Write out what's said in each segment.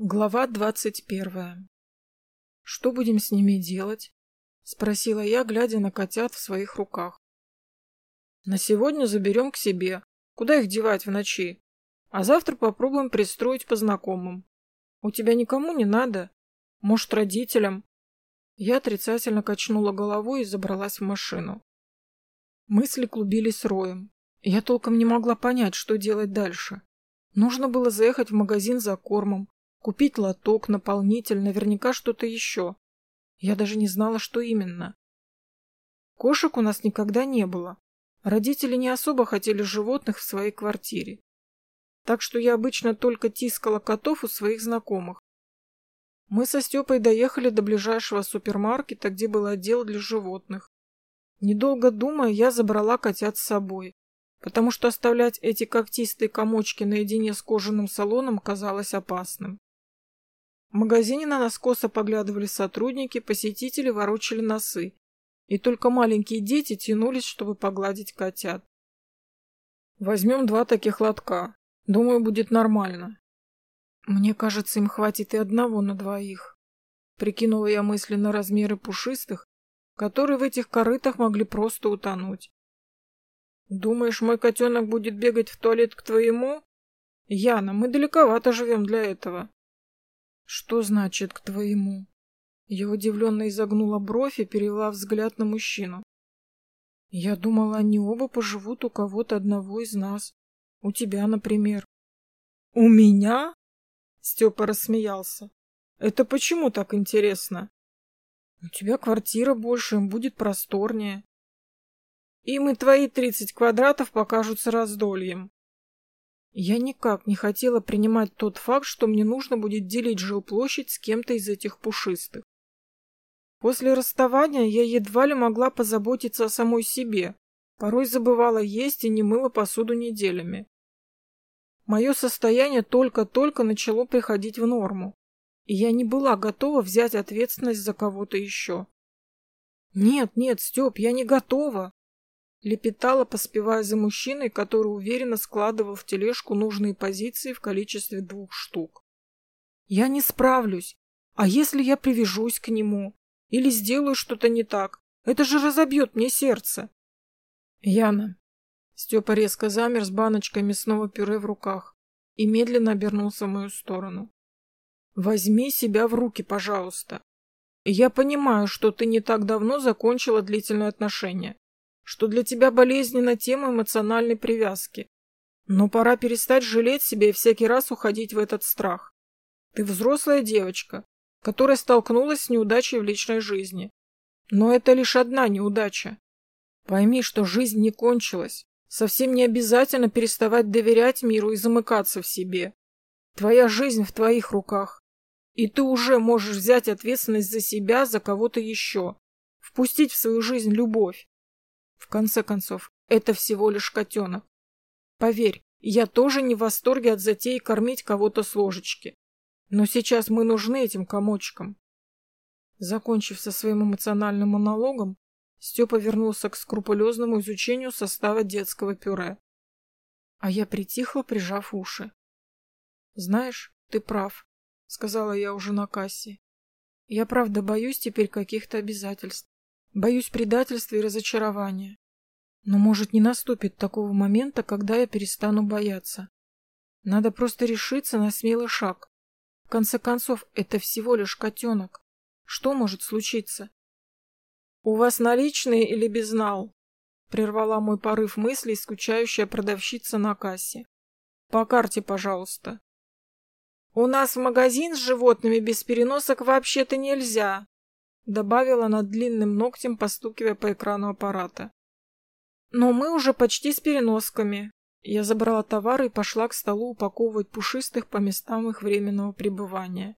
Глава двадцать первая. «Что будем с ними делать?» — спросила я, глядя на котят в своих руках. «На сегодня заберем к себе. Куда их девать в ночи? А завтра попробуем пристроить по знакомым. У тебя никому не надо? Может, родителям?» Я отрицательно качнула головой и забралась в машину. Мысли клубились роем. Я толком не могла понять, что делать дальше. Нужно было заехать в магазин за кормом, Купить лоток, наполнитель, наверняка что-то еще. Я даже не знала, что именно. Кошек у нас никогда не было. Родители не особо хотели животных в своей квартире. Так что я обычно только тискала котов у своих знакомых. Мы со Степой доехали до ближайшего супермаркета, где был отдел для животных. Недолго думая, я забрала котят с собой, потому что оставлять эти когтистые комочки наедине с кожаным салоном казалось опасным. В магазине на нас косо поглядывали сотрудники, посетители ворочали носы. И только маленькие дети тянулись, чтобы погладить котят. Возьмем два таких лотка. Думаю, будет нормально. Мне кажется, им хватит и одного на двоих. Прикинула я мысленно размеры пушистых, которые в этих корытах могли просто утонуть. Думаешь, мой котенок будет бегать в туалет к твоему? Яна, мы далековато живем для этого. «Что значит «к твоему»?» Я удивленно изогнула бровь и перевела взгляд на мужчину. «Я думала, они оба поживут у кого-то одного из нас. У тебя, например». «У меня?» Степа рассмеялся. «Это почему так интересно?» «У тебя квартира больше, им будет просторнее». «Им и твои тридцать квадратов покажутся раздольем». Я никак не хотела принимать тот факт, что мне нужно будет делить жилплощадь с кем-то из этих пушистых. После расставания я едва ли могла позаботиться о самой себе, порой забывала есть и не мыла посуду неделями. Мое состояние только-только начало приходить в норму, и я не была готова взять ответственность за кого-то еще. «Нет, нет, Степ, я не готова!» Лепетала, поспевая за мужчиной, который уверенно складывал в тележку нужные позиции в количестве двух штук. «Я не справлюсь. А если я привяжусь к нему? Или сделаю что-то не так? Это же разобьет мне сердце!» «Яна!» Степа резко замер с баночкой мясного пюре в руках и медленно обернулся в мою сторону. «Возьми себя в руки, пожалуйста. Я понимаю, что ты не так давно закончила длительные отношения что для тебя болезненна тема эмоциональной привязки. Но пора перестать жалеть себя и всякий раз уходить в этот страх. Ты взрослая девочка, которая столкнулась с неудачей в личной жизни. Но это лишь одна неудача. Пойми, что жизнь не кончилась. Совсем не обязательно переставать доверять миру и замыкаться в себе. Твоя жизнь в твоих руках. И ты уже можешь взять ответственность за себя, за кого-то еще. Впустить в свою жизнь любовь. В конце концов, это всего лишь котенок. Поверь, я тоже не в восторге от затеи кормить кого-то с ложечки. Но сейчас мы нужны этим комочкам. Закончив со своим эмоциональным монологом, Степа вернулся к скрупулезному изучению состава детского пюре. А я притихла, прижав уши. «Знаешь, ты прав», — сказала я уже на кассе. «Я правда боюсь теперь каких-то обязательств. Боюсь предательства и разочарования. Но, может, не наступит такого момента, когда я перестану бояться. Надо просто решиться на смелый шаг. В конце концов, это всего лишь котенок. Что может случиться? — У вас наличные или безнал? — прервала мой порыв мыслей скучающая продавщица на кассе. — По карте, пожалуйста. — У нас в магазин с животными без переносок вообще-то нельзя, добавила над длинным ногтем, постукивая по экрану аппарата. Но мы уже почти с переносками. Я забрала товары и пошла к столу упаковывать пушистых по местам их временного пребывания.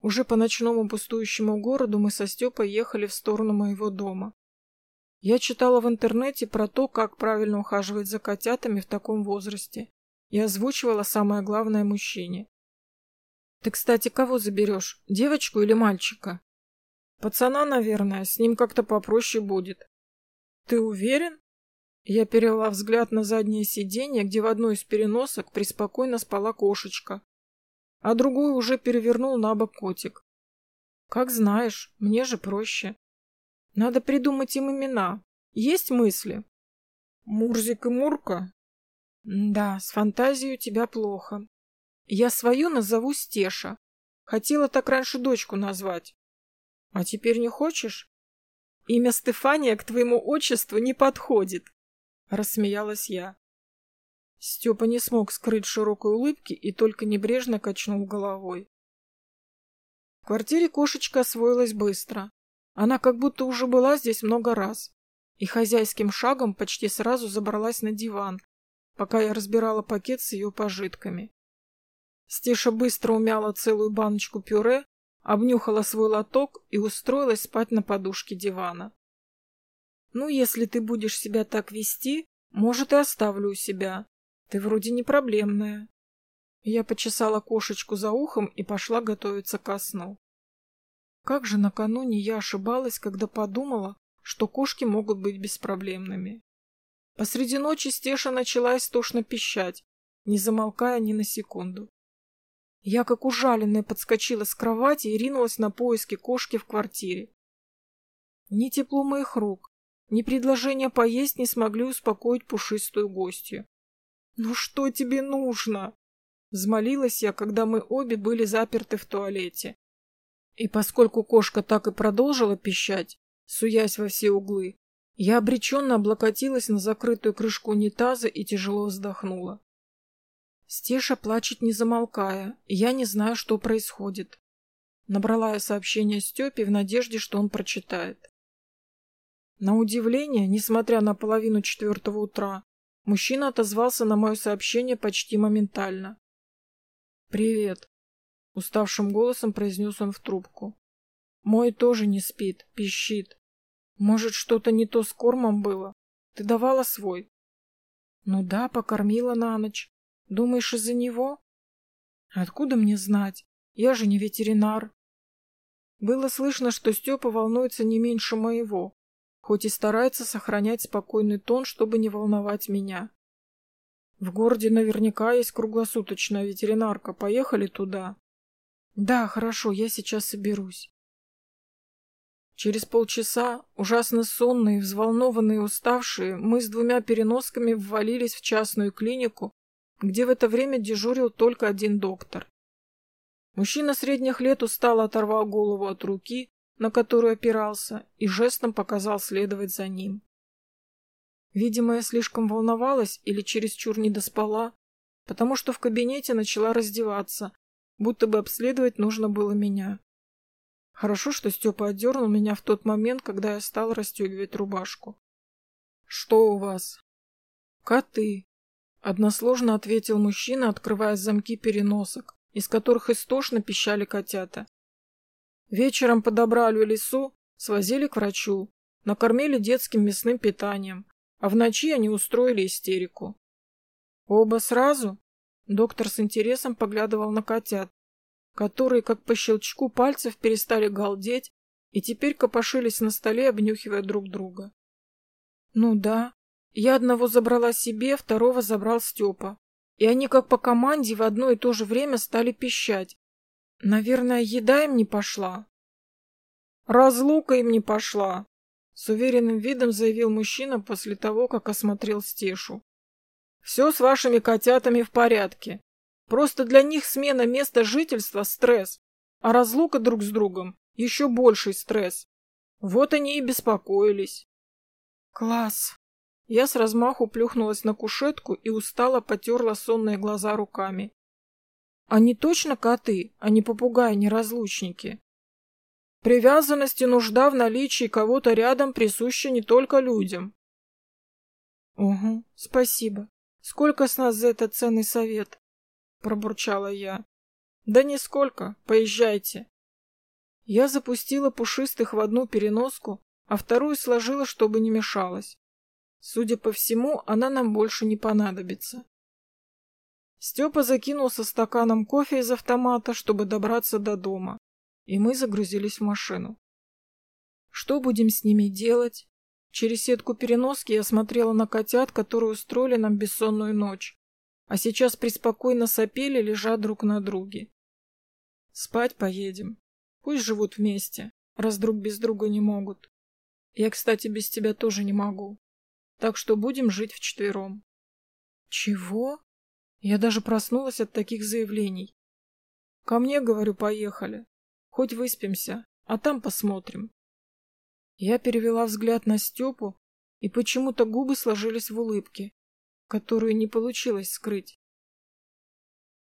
Уже по ночному пустующему городу мы со Степой ехали в сторону моего дома. Я читала в интернете про то, как правильно ухаживать за котятами в таком возрасте, и озвучивала самое главное мужчине. «Ты, кстати, кого заберешь, девочку или мальчика?» Пацана, наверное, с ним как-то попроще будет. Ты уверен? Я перевела взгляд на заднее сиденье, где в одной из переносок преспокойно спала кошечка. а другой уже перевернул на бок котик. Как знаешь, мне же проще. Надо придумать им имена. Есть мысли? Мурзик и Мурка? Да, с фантазией у тебя плохо. Я свою назову Стеша. Хотела так раньше дочку назвать. А теперь не хочешь? Имя Стефания к твоему отчеству не подходит, рассмеялась я. Степа не смог скрыть широкой улыбки и только небрежно качнул головой. В квартире кошечка освоилась быстро. Она как будто уже была здесь много раз. И хозяйским шагом почти сразу забралась на диван, пока я разбирала пакет с ее пожитками. Стеша быстро умяла целую баночку пюре, обнюхала свой лоток и устроилась спать на подушке дивана. «Ну, если ты будешь себя так вести, может, и оставлю у себя. Ты вроде не проблемная». Я почесала кошечку за ухом и пошла готовиться ко сну. Как же накануне я ошибалась, когда подумала, что кошки могут быть беспроблемными. Посреди ночи Стеша начала истошно пищать, не замолкая ни на секунду. Я, как ужаленная, подскочила с кровати и ринулась на поиски кошки в квартире. Ни тепло моих рук, ни предложение поесть не смогли успокоить пушистую гостью. «Ну что тебе нужно?» Взмолилась я, когда мы обе были заперты в туалете. И поскольку кошка так и продолжила пищать, суясь во все углы, я обреченно облокотилась на закрытую крышку унитаза и тяжело вздохнула. Стеша плачет не замолкая, я не знаю, что происходит. Набрала я сообщение Степе в надежде, что он прочитает. На удивление, несмотря на половину четвертого утра, мужчина отозвался на мое сообщение почти моментально. «Привет», — уставшим голосом произнес он в трубку. «Мой тоже не спит, пищит. Может, что-то не то с кормом было? Ты давала свой?» «Ну да, покормила на ночь. Думаешь, из-за него?» «Откуда мне знать? Я же не ветеринар». Было слышно, что Степа волнуется не меньше моего, хоть и старается сохранять спокойный тон, чтобы не волновать меня. В городе наверняка есть круглосуточная ветеринарка. Поехали туда. Да, хорошо, я сейчас соберусь. Через полчаса, ужасно сонные, взволнованные и уставшие, мы с двумя переносками ввалились в частную клинику, где в это время дежурил только один доктор. Мужчина средних лет устало оторвал голову от руки, на которую опирался, и жестом показал следовать за ним. Видимо, я слишком волновалась или чересчур недоспала, потому что в кабинете начала раздеваться, будто бы обследовать нужно было меня. Хорошо, что Степа отдернул меня в тот момент, когда я стал расстегивать рубашку. «Что у вас?» «Коты», — односложно ответил мужчина, открывая замки переносок, из которых истошно пищали котята. Вечером подобрали лесу, свозили к врачу, накормили детским мясным питанием, а в ночи они устроили истерику. Оба сразу? Доктор с интересом поглядывал на котят, которые, как по щелчку пальцев, перестали галдеть и теперь копошились на столе, обнюхивая друг друга. Ну да, я одного забрала себе, второго забрал Степа. И они, как по команде, в одно и то же время стали пищать. Наверное, еда им не пошла. Разлука им не пошла, с уверенным видом заявил мужчина после того, как осмотрел Стешу. «Все с вашими котятами в порядке. Просто для них смена места жительства – стресс, а разлука друг с другом – еще больший стресс. Вот они и беспокоились». «Класс!» Я с размаху плюхнулась на кушетку и устало потерла сонные глаза руками. «Они точно коты, а не попугаи-неразлучники?» Привязанность и нужда в наличии кого-то рядом присуща не только людям. Угу, спасибо. Сколько с нас за этот ценный совет? Пробурчала я. Да нисколько, поезжайте. Я запустила пушистых в одну переноску, а вторую сложила, чтобы не мешалось. Судя по всему, она нам больше не понадобится. Степа закинулся стаканом кофе из автомата, чтобы добраться до дома и мы загрузились в машину. Что будем с ними делать? Через сетку переноски я смотрела на котят, которые устроили нам бессонную ночь, а сейчас преспокойно сопели, лежа друг на друге. Спать поедем. Пусть живут вместе, раз друг без друга не могут. Я, кстати, без тебя тоже не могу. Так что будем жить вчетвером. Чего? Я даже проснулась от таких заявлений. Ко мне, говорю, поехали. Хоть выспимся, а там посмотрим. Я перевела взгляд на Степу, и почему-то губы сложились в улыбке, которую не получилось скрыть.